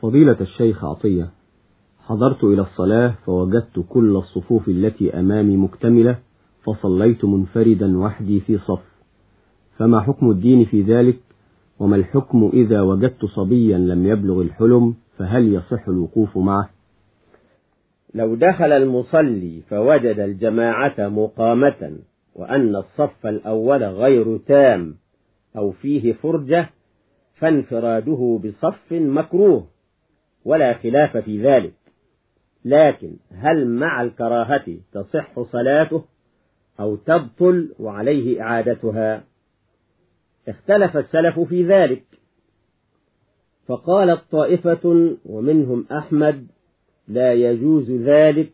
فضيلة الشيخ عطية حضرت إلى الصلاة فوجدت كل الصفوف التي أمامي مكتملة فصليت منفردا وحدي في صف. فما حكم الدين في ذلك؟ وما الحكم إذا وجدت صبيا لم يبلغ الحلم؟ فهل يصح الوقوف معه؟ لو دخل المصلي فوجد الجماعة مقامة وأن الصف الأول غير تام أو فيه فرجة فانفراده بصف مكروه. ولا خلاف في ذلك. لكن هل مع الكراهة تصح صلاته أو تبطل وعليه إعادتها؟ اختلف السلف في ذلك. فقالت طائفة ومنهم أحمد لا يجوز ذلك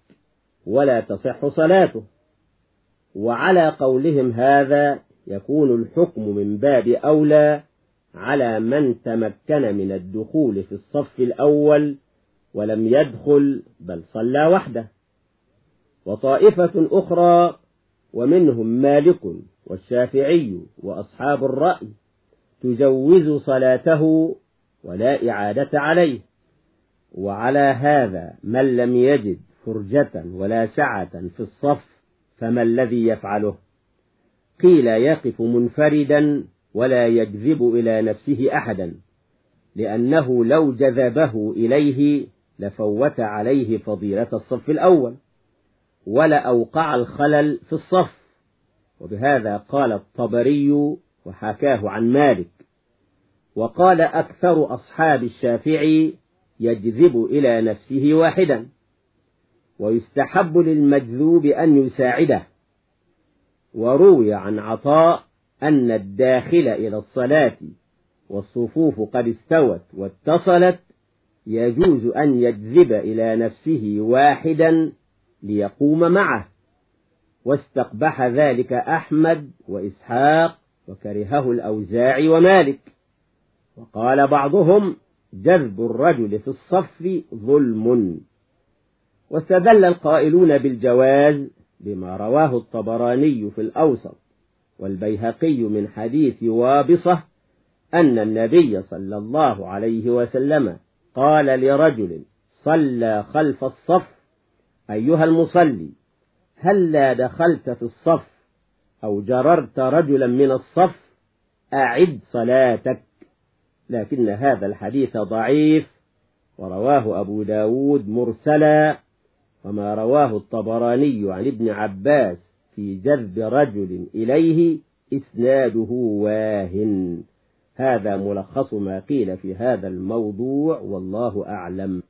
ولا تصح صلاته. وعلى قولهم هذا يكون الحكم من باب أولى على من تمكن من الدخول في الصف الأول ولم يدخل بل صلى وحده. وطائفة أخرى ومنهم مالك والشافعي وأصحاب الرأي تجوز صلاته ولا إعادة عليه. وعلى هذا من لم يجد فرجة ولا سعة في الصف فما الذي يفعله؟ قيل يقف منفردا ولا يجذب إلى نفسه أحدا لأنه لو جذبه إليه لفوت عليه فضيلة الصف الأول ولا أوقع الخلل في الصف. وبهذا قال الطبري وحكاه عن مالك. وقال أكثر أصحاب الشافعي يجذب إلى نفسه واحدا ويستحب للمجذوب أن يساعده. وروي عن عطاء أن الداخل إلى الصلاة والصفوف قد استوت واتصلت يجوز أن يجذب إلى نفسه واحدا ليقوم معه. واستقبح ذلك أحمد وإسحاق وكرهه الأوزاعي ومالك. وقال بعضهم جذب الرجل في الصف ظلم. واستدل القائلون بالجواز بما رواه الطبراني في الأوسط. والبيهقي من حديث وابصة أن النبي صلى الله عليه وسلم قال لرجل صلى خلف الصف أيها المصلي هلا دخلت في الصف أو جررت رجلا من الصف؟ أعد صلاتك. لكن هذا الحديث ضعيف. ورواه أبو داود مرسلا. وما رواه الطبراني عن ابن عباس في جذب رجل إليه إسناده واهن. هذا ملخص ما قيل في هذا الموضوع والله أعلم.